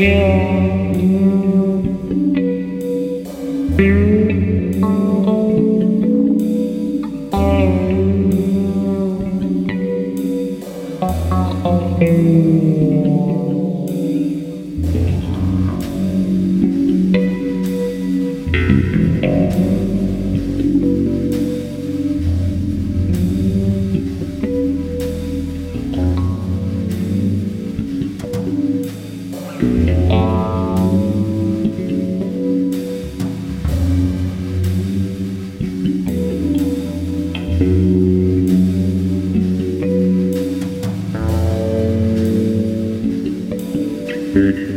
you. Thank